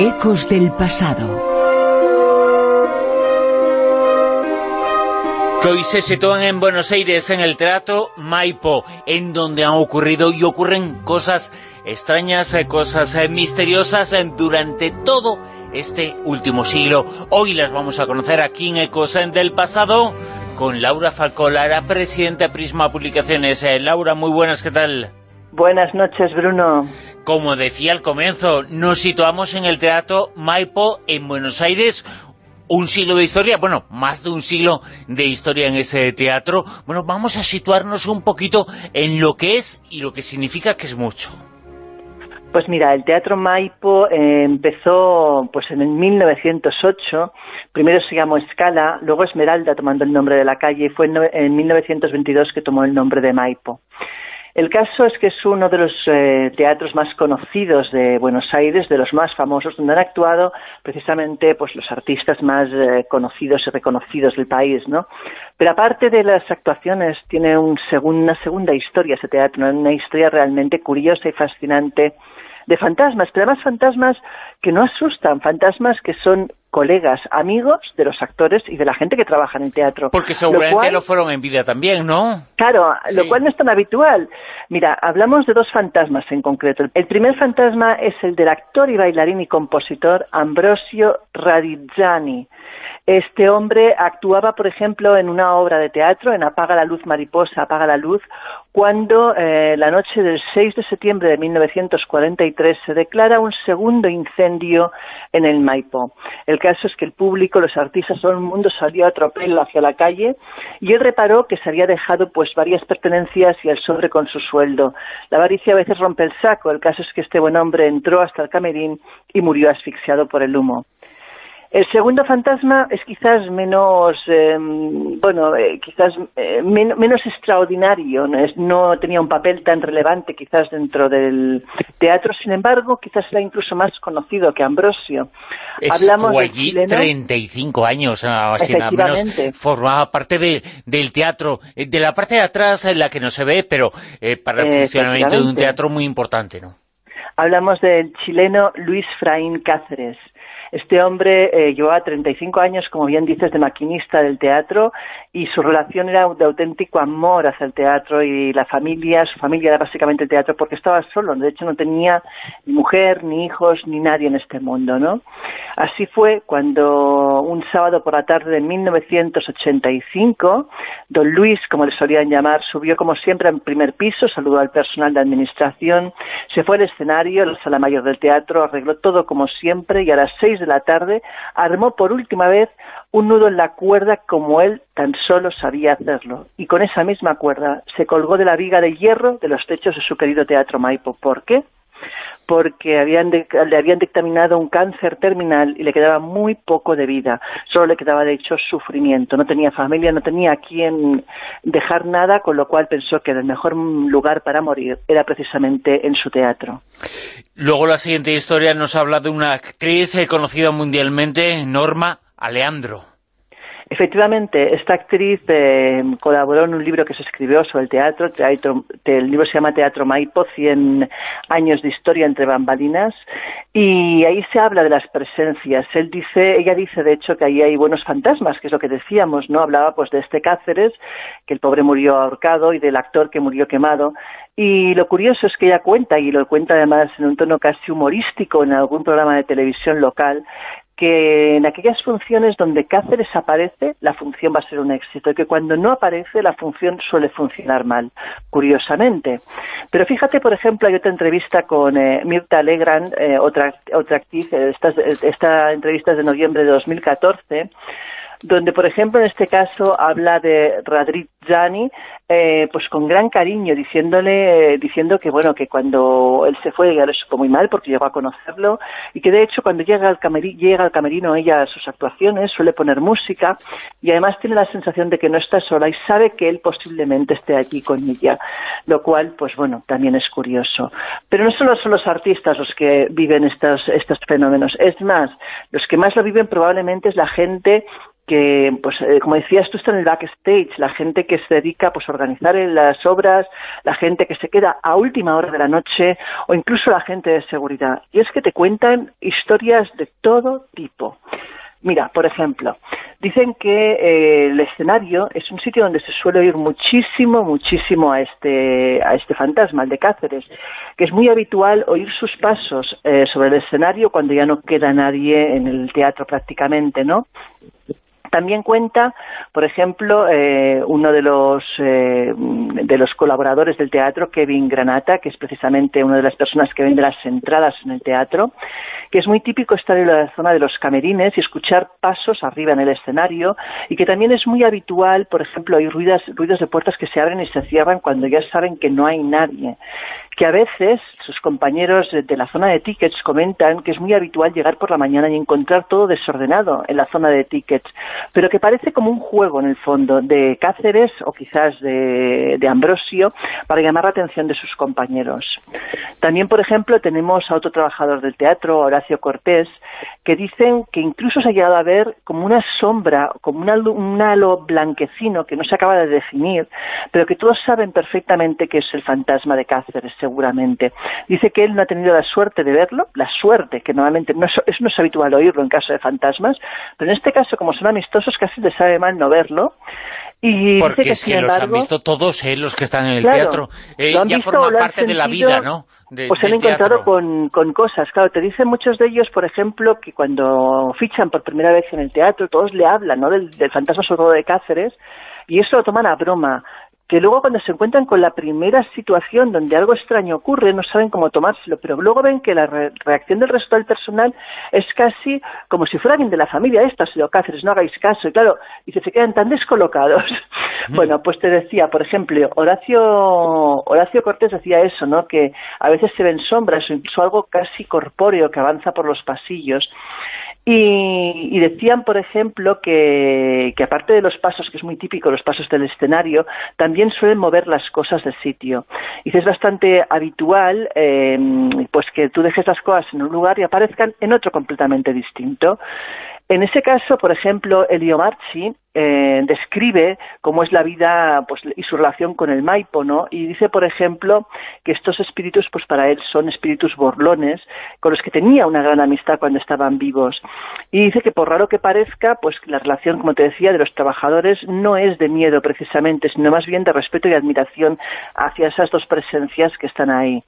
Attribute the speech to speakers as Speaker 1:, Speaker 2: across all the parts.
Speaker 1: Ecos del pasado.
Speaker 2: que hoy se sitúan en Buenos Aires, en el Teatro Maipo, en donde han ocurrido y ocurren cosas extrañas, eh, cosas eh, misteriosas eh, durante todo este último siglo. Hoy las vamos a conocer aquí en Ecos del pasado con Laura Falcolara, presidenta de Prisma Publicaciones. Laura, muy buenas, ¿qué tal?
Speaker 3: Buenas noches, Bruno.
Speaker 2: Como decía al comienzo, nos situamos en el Teatro Maipo en Buenos Aires, un siglo de historia, bueno, más de un siglo de historia en ese teatro. Bueno, vamos a situarnos un poquito en lo que es y lo que significa que es mucho.
Speaker 3: Pues mira, el Teatro Maipo eh, empezó pues en el 1908, primero se llamó Escala, luego Esmeralda tomando el nombre de la calle y fue en 1922 que tomó el nombre de Maipo. El caso es que es uno de los eh, teatros más conocidos de Buenos Aires, de los más famosos, donde han actuado precisamente pues los artistas más eh, conocidos y reconocidos del país, ¿no? Pero aparte de las actuaciones, tiene un una segunda historia ese teatro, una historia realmente curiosa y fascinante de fantasmas, pero además fantasmas que no asustan, fantasmas que son colegas, amigos de los actores y de la gente que trabaja en el teatro.
Speaker 2: Porque seguramente lo, fueron en vida también, ¿no?
Speaker 3: Claro, lo cual no es tan habitual. Mira, hablamos de dos fantasmas en concreto. El primer fantasma es el del actor y bailarín y compositor Ambrosio Radizzani, este hombre actuaba, por ejemplo, en una obra de teatro, en Apaga la luz, mariposa, apaga la luz, cuando eh, la noche del 6 de septiembre de 1943 se declara un segundo incendio en el Maipo. El caso es que el público, los artistas, todo el mundo salió a tropel hacia la calle y él reparó que se había dejado pues varias pertenencias y el sobre con su sueldo. La avaricia a veces rompe el saco. El caso es que este buen hombre entró hasta el camerín y murió asfixiado por el humo. El segundo fantasma es quizás menos, em, bueno, eh, quizás eh, menos extraordinario, ¿no? tenía un papel tan relevante quizás dentro del teatro, sin embargo, quizás era incluso más conocido que Ambrosio.
Speaker 2: Estuvo allí 35 años, así nada menos, formaba parte del teatro, eh, de la parte de atrás en la que no se ve, pero para el funcionamiento de un teatro muy importante, ¿no?
Speaker 3: Hablamos del chileno Luis Fraín Cáceres, este hombre eh, llevaba 35 años, como bien dices, de maquinista del teatro y su relación era de auténtico amor hacia el teatro y la familia, su familia era básicamente el teatro porque estaba solo, de hecho no tenía ni mujer, ni hijos, ni nadie en este mundo, ¿no? Así fue cuando un sábado por la tarde de 1985, don Luis, como le solían llamar, subió como siempre al primer piso, saludó al personal de administración, se fue al escenario, la sala mayor del teatro, arregló todo como siempre y a las seis de la tarde armó por última vez un nudo en la cuerda como él tan solo sabía hacerlo. Y con esa misma cuerda se colgó de la viga de hierro de los techos de su querido Teatro Maipo. ¿Por qué? Porque habían le habían dictaminado un cáncer terminal y le quedaba muy poco de vida. Solo le quedaba, de hecho, sufrimiento. No tenía familia, no tenía a quien dejar nada, con lo cual pensó que el mejor lugar para morir era precisamente en su teatro.
Speaker 2: Luego la siguiente historia nos habla de una actriz eh, conocida mundialmente, Norma Aleandro.
Speaker 3: Efectivamente, esta actriz eh, colaboró en un libro que se escribió sobre el teatro, el libro se llama Teatro Maipo, 100 años de historia entre bambalinas, y ahí se habla de las presencias. Él dice, ella dice de hecho que ahí hay buenos fantasmas, que es lo que decíamos, ¿no? Hablaba pues de este Cáceres, que el pobre murió ahorcado, y del actor que murió quemado, y lo curioso es que ella cuenta, y lo cuenta además en un tono casi humorístico en algún programa de televisión local, que en aquellas funciones donde Cáceres aparece, la función va a ser un éxito, y que cuando no aparece, la función suele funcionar mal, curiosamente. Pero fíjate, por ejemplo, hay otra entrevista con eh, Mirta Legrand, eh, otra, otra actriz, eh, esta, esta entrevista es de noviembre de 2014, donde, por ejemplo, en este caso habla de Radrizzani, eh, pues con gran cariño, diciéndole, diciendo que, bueno, que cuando él se fue, ella le supo muy mal porque llegó a conocerlo, y que de hecho cuando llega al, camerino, llega al camerino ella a sus actuaciones, suele poner música, y además tiene la sensación de que no está sola y sabe que él posiblemente esté allí con ella, lo cual, pues bueno, también es curioso. Pero no solo son los artistas los que viven estos, estos fenómenos, es más, los que más lo viven probablemente es la gente que, pues, eh, como decías tú, está en el backstage, la gente que se dedica pues, a organizar las obras, la gente que se queda a última hora de la noche o incluso la gente de seguridad. Y es que te cuentan historias de todo tipo. Mira, por ejemplo, dicen que eh, el escenario es un sitio donde se suele oír muchísimo, muchísimo a este, a este fantasma, el de Cáceres, que es muy habitual oír sus pasos eh, sobre el escenario cuando ya no queda nadie en el teatro prácticamente, ¿no? También cuenta, por ejemplo, eh, uno de los, eh, de los colaboradores del teatro, Kevin Granata, que es precisamente una de las personas que vende las entradas en el teatro, que es muy típico estar en la zona de los camerines y escuchar pasos arriba en el escenario, y que también es muy habitual, por ejemplo, hay ruidos, ruidos de puertas que se abren y se cierran cuando ya saben que no hay nadie. Que a veces sus compañeros de la zona de tickets comentan que es muy habitual llegar por la mañana y encontrar todo desordenado en la zona de tickets, pero que parece como un juego en el fondo de Cáceres o quizás de, Ambrosio para llamar la atención de sus compañeros. También, por ejemplo, tenemos a otro trabajador del teatro, Horacio Cortés, que dicen que incluso se ha llegado a ver como una sombra, como un halo blanquecino que no se acaba de definir, pero que todos saben perfectamente que es el fantasma de Cáceres, seguramente. Dice que él no ha tenido la suerte de verlo, la suerte, que normalmente no es, no es habitual oírlo en caso de fantasmas, pero en este caso, como son amistosos, casi le sabe mal no verlo.
Speaker 2: Y Porque es que los han visto todos eh, los que están en el teatro. Eh, ya forma parte de la vida, ¿no?
Speaker 3: pues se han encontrado con, con, cosas. Claro, te dicen muchos de ellos, por ejemplo, que cuando fichan por primera vez en el teatro, todos le hablan ¿no? del, del fantasma sobre de Cáceres, y eso lo toman a broma que luego cuando se encuentran con la primera situación donde algo extraño ocurre no saben cómo tomárselo, pero luego ven que la reacción del resto del personal es casi como si fuera alguien de la familia, esto ha sido Cáceres, no hagáis caso, y claro, y se quedan tan descolocados. bueno, pues te decía, por ejemplo, Horacio, Horacio Cortés decía eso, ¿no? que a veces se ven sombras o incluso algo casi corpóreo que avanza por los pasillos. Y, decían, por ejemplo, que, aparte de los pasos, que es muy típico, los pasos del escenario, también suelen mover las cosas del sitio. Y es bastante habitual em, pues que tú dejes las cosas en un lugar y aparezcan en otro completamente distinto. En ese caso, por ejemplo, Elio Marchi eh, describe cómo es la vida pues, y su relación con el Maipo, ¿no? Y dice, por ejemplo, que estos espíritus, pues para él son espíritus borlones, con los que tenía una gran amistad cuando estaban vivos. Y dice que por raro que parezca, pues la relación, como te decía, de los trabajadores no es de miedo precisamente, sino más bien de respeto y admiración hacia esas dos presencias que están ahí.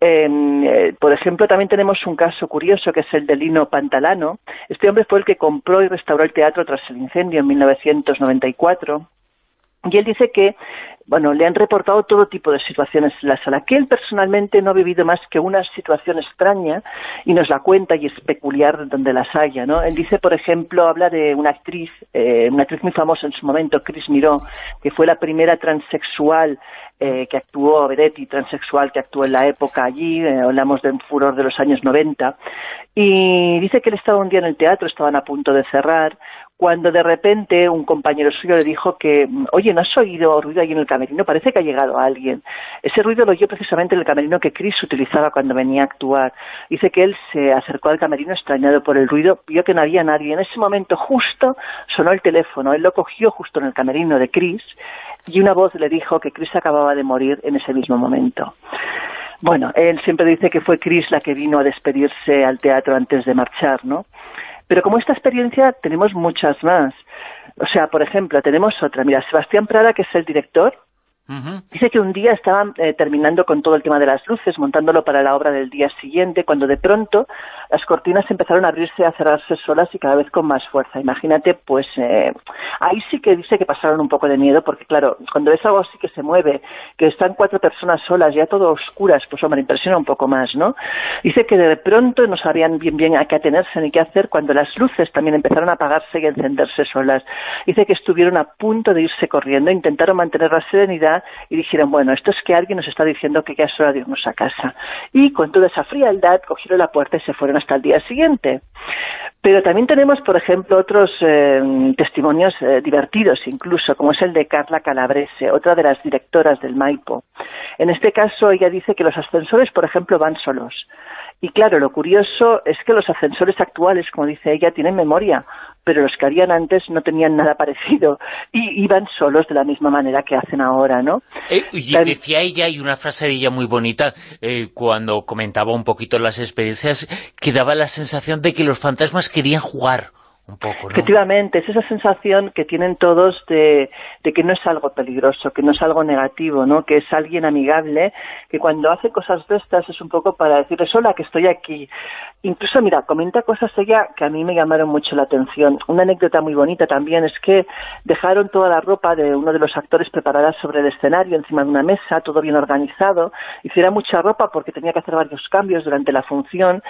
Speaker 3: Em, eh, por ejemplo, también tenemos un caso curioso que es el de Lino Pantalano. Este hombre fue el que compró y restauró el teatro tras el incendio en 1994. Y él dice que, bueno, le han reportado todo tipo de situaciones en la sala, que él personalmente no ha vivido más que una situación extraña y nos la cuenta y es peculiar donde las haya, ¿no? Él dice, por ejemplo, habla de una actriz, eh, una actriz muy famosa en su momento, Chris Miró, que fue la primera transexual eh, que actuó, Vedetti, transexual, que actuó en la época allí, eh, hablamos de un furor de los años 90, y dice que él estaba un día en el teatro, estaban a punto de cerrar, cuando de repente un compañero suyo le dijo que, oye, ¿no has oído ruido ahí en el camerino? Parece que ha llegado alguien. Ese ruido lo oyó precisamente en el camerino que Chris utilizaba cuando venía a actuar. Dice que él se acercó al camerino extrañado por el ruido, vio que no había nadie. En ese momento justo sonó el teléfono, él lo cogió justo en el camerino de Chris y una voz le dijo que Chris acababa de morir en ese mismo momento. Bueno, él siempre dice que fue Chris la que vino a despedirse al teatro antes de marchar, ¿no? Pero como esta experiencia tenemos muchas más. O sea, por ejemplo, tenemos otra. Mira, Sebastián Prada, que es el director, Dice que un día estaban eh, terminando con todo el tema de las luces, montándolo para la obra del día siguiente, cuando de pronto las cortinas empezaron a abrirse y a cerrarse solas y cada vez con más fuerza. Imagínate, pues eh, ahí sí que dice que pasaron un poco de miedo, porque claro, cuando ves algo así que se mueve, que están cuatro personas solas, ya todo oscuras, pues hombre, impresiona un poco más, ¿no? Dice que de pronto no sabían bien a qué atenerse ni qué hacer cuando las luces también empezaron a apagarse y encenderse solas. Dice que estuvieron a punto de irse corriendo, intentaron mantener la serenidad y dijeron, bueno, esto es que alguien nos está diciendo que ya es hora de irnos a casa. Y con toda esa frialdad cogieron la puerta y se fueron hasta el día siguiente. Pero también tenemos, por ejemplo, otros eh, testimonios eh, divertidos incluso, como es el de Carla Calabrese, otra de las directoras del Maipo. En este caso, ella dice que los ascensores, por ejemplo, van solos Y claro, lo curioso es que los ascensores actuales, como dice ella, tienen memoria, pero los que harían antes no tenían nada parecido y iban solos de la misma manera que hacen ahora, ¿no?
Speaker 2: Eh, y decía ella, y una frase de ella muy bonita, eh, cuando comentaba un poquito las experiencias, que daba la sensación de que los fantasmas querían jugar
Speaker 3: Efectivamente, es esa sensación que tienen todos de, que no es algo peligroso, que no es algo negativo, ¿no? que es alguien amigable, que cuando hace cosas de estas es un poco para decirles, hola, que estoy aquí. Incluso, mira, comenta cosas ella que a mí me llamaron mucho la atención. Una anécdota muy bonita también es que dejaron toda la ropa de uno de los actores preparada sobre el escenario, encima de una mesa, todo bien organizado. Hiciera mucha ropa porque tenía que hacer varios cambios durante la función.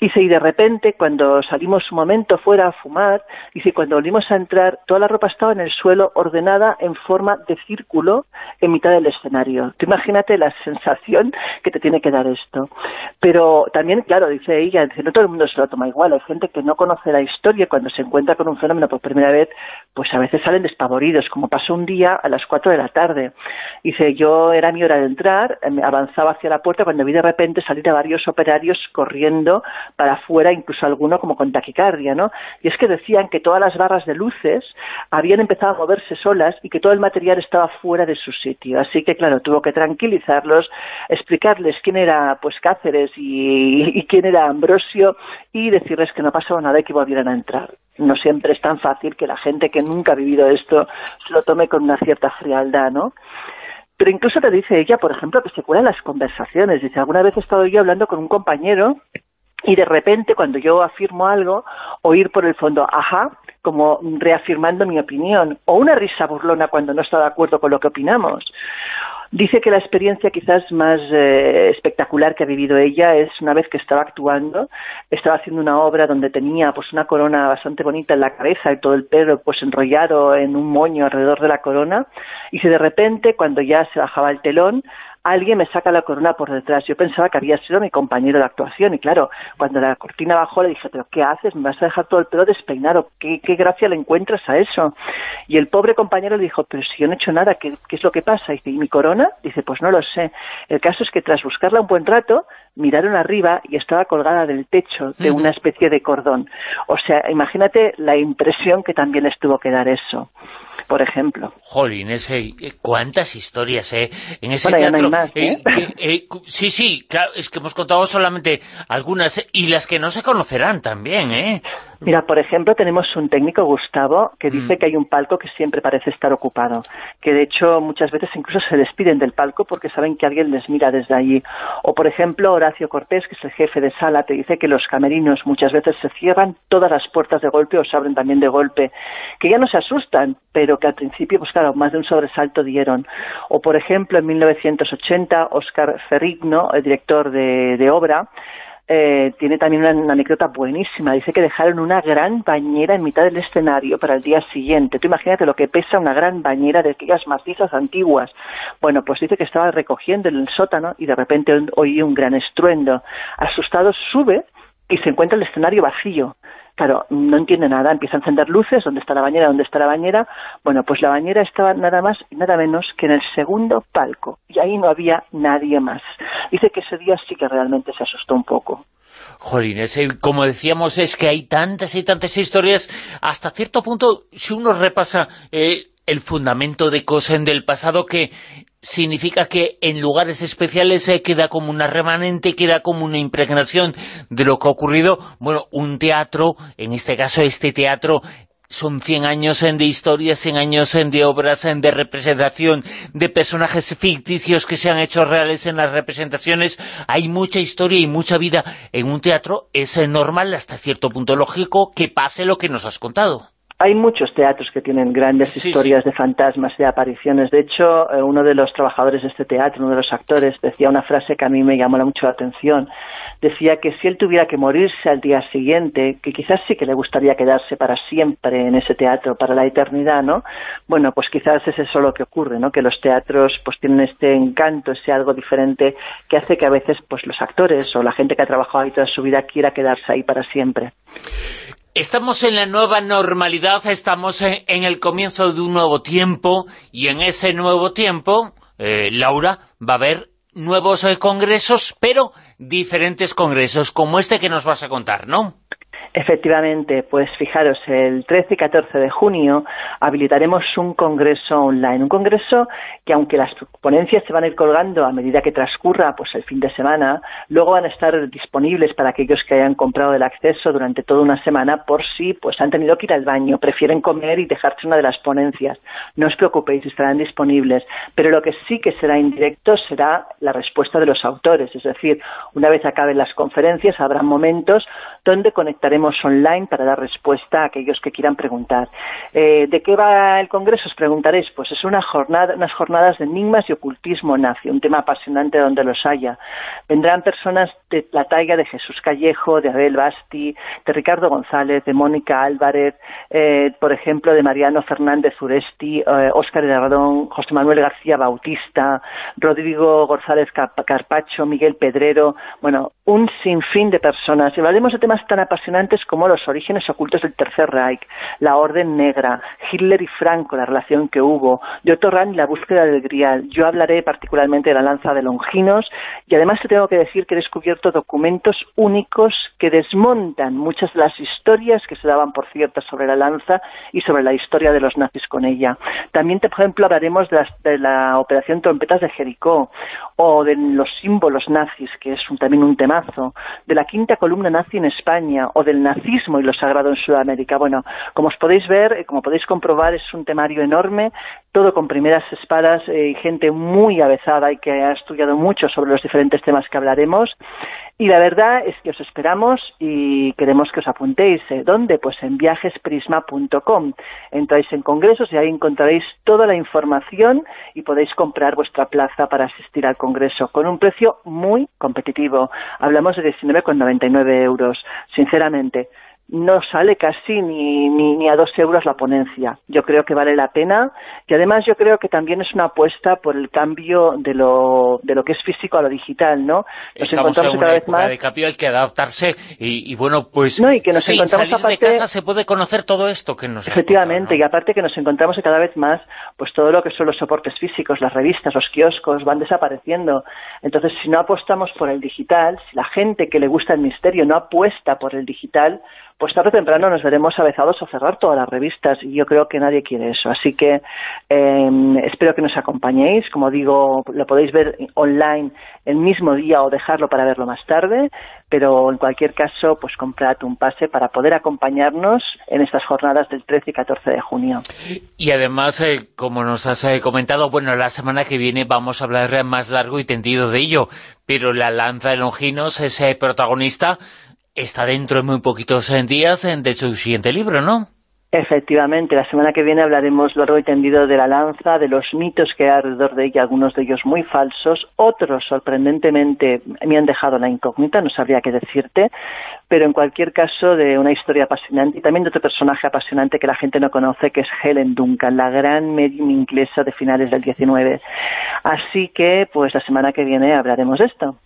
Speaker 3: Y de repente, cuando salimos un momento fuera a fumar, y dice, cuando volvimos a entrar, toda la ropa estaba en el suelo, ordenada en forma de círculo en mitad del escenario. Tú imagínate la sensación que te tiene que dar esto. Pero también, claro, dice ella, dice, no todo el mundo se lo toma igual, hay gente que no conoce la historia cuando se encuentra con un fenómeno por primera vez, pues a veces salen despavoridos, como pasó un día a las 4 de la tarde. Dice, yo era mi hora de entrar, avanzaba hacia la puerta cuando vi de repente salir a varios operarios corriendo para afuera, incluso alguno como con taquicardia, ¿no? Y es que decían que todas las barras de luces habían empezado a moverse solas y que todo el material estaba fuera de su sitio. Así que, claro, tuvo que tranquilizarlos, explicarles quién era pues Cáceres y, y quién era Ambrosio y decirles que no pasaba nada y que volvieran a entrar. No siempre es tan fácil que la gente que nunca ha vivido esto se lo tome con una cierta frialdad, ¿no? Pero incluso te dice ella, por ejemplo, que se cuelan las conversaciones. Dice, alguna vez he estado yo hablando con un compañero y de repente cuando yo afirmo algo, oír por el fondo, ajá, como reafirmando mi opinión, o una risa burlona cuando no está de acuerdo con lo que opinamos. Dice que la experiencia quizás más eh, espectacular que ha vivido ella es una vez que estaba actuando, estaba haciendo una obra donde tenía pues una corona bastante bonita en la cabeza y todo el pelo pues enrollado en un moño alrededor de la corona y si de repente cuando ya se bajaba el telón alguien me saca la corona por detrás. Yo pensaba que había sido mi compañero de actuación y claro, cuando la cortina bajó le dije, pero ¿qué haces? ¿Me vas a dejar todo el pelo despeinado? ¿Qué, qué gracia le encuentras a eso? Y el pobre compañero le dijo, pero si yo no he hecho nada, ¿qué, qué es lo que pasa? Y dice, ¿y mi corona? Dice, pues no lo sé. El caso es que tras buscarla un buen rato, miraron arriba y estaba colgada del techo de una especie de cordón. O sea, imagínate la impresión que también les tuvo que dar eso por ejemplo.
Speaker 2: Jolín, ese, eh, cuántas historias, ¿eh? En ese teatro... ¿eh? ¿eh? sí, sí, claro, es que hemos contado solamente algunas, y las que no se conocerán también, ¿eh?
Speaker 3: Mira, por ejemplo, tenemos un técnico, Gustavo, que dice mm. que hay un palco que siempre parece estar ocupado, que de hecho muchas veces incluso se despiden del palco porque saben que alguien les mira desde allí. O, por ejemplo, Horacio Cortés, que es el jefe de sala, te dice que los camerinos muchas veces se cierran todas las puertas de golpe o se abren también de golpe, que ya no se asustan, pero que al principio, pues claro, más de un sobresalto dieron. O, por ejemplo, en 1980, Oscar Ferrigno, el director de, de obra, eh, tiene también una, anécdota buenísima. Dice que dejaron una gran bañera en mitad del escenario para el día siguiente. Tú imagínate lo que pesa una gran bañera de aquellas macizas antiguas. Bueno, pues dice que estaba recogiendo en el sótano y de repente oí un gran estruendo. Asustado sube y se encuentra el escenario vacío. Claro, no entiende nada, empieza a encender luces, ¿dónde está la bañera? ¿Dónde está la bañera? Bueno, pues la bañera estaba nada más y nada menos que en el segundo palco, y ahí no había nadie más. Dice que ese día sí que realmente se asustó un poco.
Speaker 2: Jolín, como decíamos, es que hay tantas y tantas historias, hasta cierto punto, si uno repasa eh, el fundamento de cosas del pasado que significa que en lugares especiales queda como una remanente, queda como una impregnación de lo que ha ocurrido. Bueno, un teatro, en este caso este teatro, son 100 años de historia, 100 años de obras, de representación, de personajes ficticios que se han hecho reales en las representaciones. Hay mucha historia y mucha vida en un teatro. Es normal, hasta cierto punto lógico, que pase lo que nos has contado.
Speaker 3: Hay muchos teatros que tienen grandes historias de fantasmas, de apariciones. De hecho, eh, uno de los trabajadores de este teatro, uno de los actores, decía una frase que a mí me llamó mucho la atención. Decía que si él tuviera que morirse al día siguiente, que quizás sí que le gustaría quedarse para siempre en ese teatro, para la eternidad, ¿no? Bueno, pues quizás es eso lo que ocurre, ¿no? Que los teatros pues tienen este encanto, ese algo diferente que hace que a veces pues los actores o la gente que ha trabajado ahí toda su vida quiera quedarse ahí para siempre.
Speaker 2: Estamos en la nueva normalidad, estamos en el comienzo de un nuevo tiempo y en ese nuevo tiempo, eh, Laura, va a haber nuevos eh, congresos, pero diferentes congresos, como este que nos vas a contar, ¿no?
Speaker 3: Efectivamente, pues fijaros, el 13 y 14 de junio habilitaremos un congreso online, un congreso que aunque las ponencias se van a ir colgando a medida que transcurra pues el fin de semana, luego van a estar disponibles para aquellos que hayan comprado el acceso durante toda una semana por si pues han tenido que ir al baño, prefieren comer y dejarse una de las ponencias. No os preocupéis, estarán disponibles, pero lo que sí que será indirecto será la respuesta de los autores, es decir, una vez acaben las conferencias habrá momentos donde conectaremos online para dar respuesta a aquellos que quieran preguntar. Eh, ¿De qué va el Congreso? Os preguntaréis. Pues es una jornada, unas jornadas de enigmas y ocultismo nazi, un tema apasionante donde los haya. Vendrán personas de la talla de Jesús Callejo, de Abel Basti, de Ricardo González, de Mónica Álvarez, eh, por ejemplo, de Mariano Fernández Uresti, eh, Óscar Radón, José Manuel García Bautista, Rodrigo González Carpacho, Miguel Pedrero, bueno, un sinfín de personas. Y hablaremos de temas tan apasionantes como los orígenes ocultos del Tercer Reich, la Orden Negra, Hitler y Franco, la relación que hubo, de Rahn y la búsqueda del Grial. Yo hablaré particularmente de la lanza de Longinos y además te tengo que decir que he descubierto documentos únicos que desmontan muchas de las historias que se daban por cierto sobre la lanza y sobre la historia de los nazis con ella. También, por ejemplo, hablaremos de, la operación Trompetas de Jericó o de los símbolos nazis, que es también un de la quinta columna nazi en España o del nazismo y lo sagrado en Sudamérica. Bueno, como os podéis ver, eh, como podéis comprobar, es un temario enorme, todo con primeras espadas eh, y gente muy avezada y que ha estudiado mucho sobre los diferentes temas que hablaremos. Y la verdad es que os esperamos y queremos que os apuntéis. ¿eh? ¿Dónde? Pues en viajesprisma.com. Entráis en congresos y ahí encontraréis toda la información y podéis comprar vuestra plaza para asistir al congreso con un precio muy competitivo. Hablamos de 19,99 euros. Sinceramente, no sale casi ni, ni, a dos euros la ponencia. Yo creo que vale la pena y además yo creo que también es una apuesta por el cambio de lo, de lo que es físico a lo digital, ¿no?
Speaker 2: Nos encontramos cada vez más... de cambio, hay que adaptarse y, bueno, pues
Speaker 3: no, y que nos encontramos
Speaker 2: salir de casa se puede conocer todo esto que nos
Speaker 3: Efectivamente, y aparte que nos encontramos cada vez más pues todo lo que son los soportes físicos, las revistas, los kioscos van desapareciendo. Entonces, si no apostamos por el digital, si la gente que le gusta el misterio no apuesta por el digital, pues tarde o temprano nos veremos avezados a cerrar todas las revistas y yo creo que nadie quiere eso. Así que em, espero que nos acompañéis. Como digo, lo podéis ver online el mismo día o dejarlo para verlo más tarde, pero en cualquier caso, pues comprad un pase para poder acompañarnos en estas jornadas del 13 y 14 de junio.
Speaker 2: Y además, eh, como nos has eh, comentado, bueno, la semana que viene vamos a hablar más largo y tendido de ello, pero la lanza de Longinos es eh, protagonista está dentro de muy poquitos días de su siguiente libro, ¿no?
Speaker 3: Efectivamente, la semana que viene hablaremos largo y tendido de la lanza, de los mitos que hay alrededor de ella, algunos de ellos muy falsos, otros sorprendentemente me han dejado la incógnita, no sabría qué decirte, pero en cualquier caso de una historia apasionante y también de otro personaje apasionante que la gente no conoce, que es Helen Duncan, la gran medium inglesa de finales del 19. Así que, pues la semana que viene hablaremos de esto.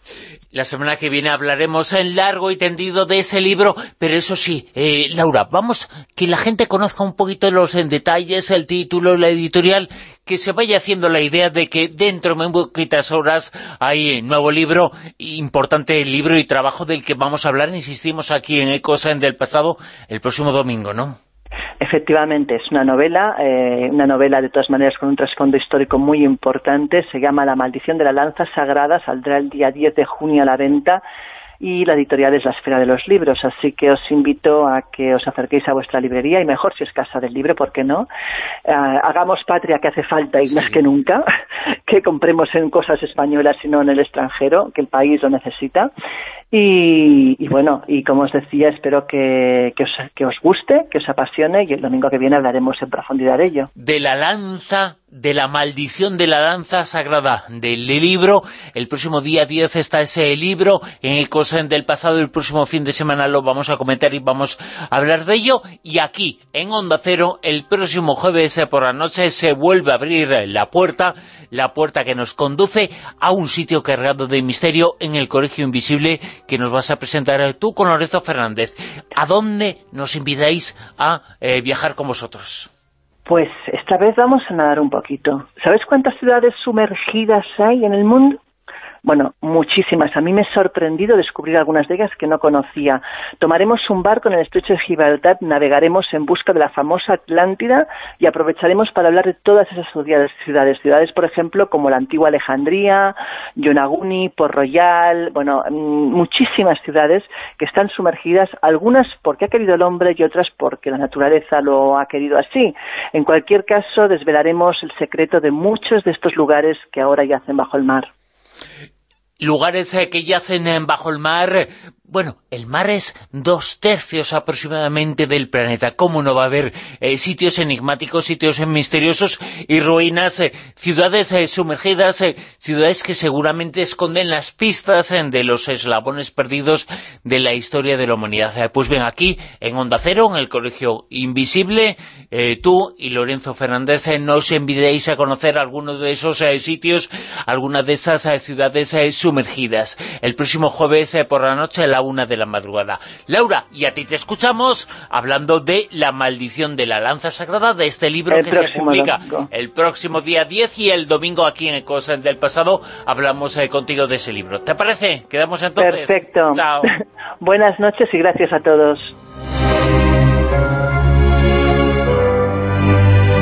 Speaker 2: La semana que viene hablaremos en largo y tendido de ese libro, pero eso sí, eh, Laura, vamos, que la gente conozca un poquito los en detalles, el título, la editorial, que se vaya haciendo la idea de que dentro de muy poquitas horas hay nuevo libro, importante libro y trabajo del que vamos a hablar, insistimos aquí en Ecos del pasado, el próximo domingo, ¿no?
Speaker 3: Efectivamente, es una novela, eh, una novela de todas maneras con un trasfondo histórico muy importante, se llama La maldición de la lanza sagrada, saldrá el día 10 de junio a la venta, y la editorial es la esfera de los libros, así que os invito a que os acerquéis a vuestra librería y mejor si es casa del libro, ¿por qué no? Eh, hagamos patria que hace falta y más que nunca, que compremos en cosas españolas y no en el extranjero, que el país lo necesita. Y, bueno, y como os decía, espero que, que, os, que os guste, que os apasione y el domingo que viene hablaremos en profundidad de ello.
Speaker 2: De la lanza de la maldición de la danza sagrada del libro. El próximo día 10 está ese libro en el COSEN del pasado. El próximo fin de semana lo vamos a comentar y vamos a hablar de ello. Y aquí, en Onda Cero, el próximo jueves por la noche se vuelve a abrir la puerta, la puerta que nos conduce a un sitio cargado de misterio en el Colegio Invisible que nos vas a presentar tú con Lorenzo Fernández. ¿A dónde nos invitáis a eh, viajar con vosotros?
Speaker 3: Pues esta vez vamos a nadar un poquito. ¿Sabes cuántas ciudades sumergidas hay en el mundo? Bueno, muchísimas. A mí me ha sorprendido descubrir algunas de ellas que no conocía. Tomaremos un barco en el estrecho de Gibraltar, navegaremos en busca de la famosa Atlántida y aprovecharemos para hablar de todas esas ciudades. Ciudades, por ejemplo, como la antigua Alejandría, Yonaguni, Port Royal, bueno, mm, muchísimas ciudades que están sumergidas, algunas porque ha querido el hombre y otras porque la naturaleza lo ha querido así. En cualquier caso, desvelaremos el secreto de muchos de estos lugares que ahora yacen bajo el mar
Speaker 2: lugares eh, que yacen eh, bajo el mar bueno, el mar es dos tercios aproximadamente del planeta. ¿Cómo no va a haber eh, sitios enigmáticos, sitios misteriosos y ruinas, eh, ciudades eh, sumergidas, ciudades que seguramente esconden las pistas de los eslabones perdidos de la historia de la humanidad? pues bien, aquí, en Onda Cero, en el Colegio Invisible, tú y Lorenzo Fernández nos envidiáis a conocer algunos de esos sitios, algunas de esas ciudades sumergidas. El próximo jueves por la noche, una de la madrugada. Laura, y a ti te escuchamos hablando de La maldición de la lanza sagrada, de este libro que se publica el próximo día 10 y el domingo aquí en Cosas del Pasado hablamos eh, contigo de ese libro. ¿Te parece? ¿Quedamos entonces?
Speaker 3: Perfecto. Chao. Buenas noches y gracias a todos.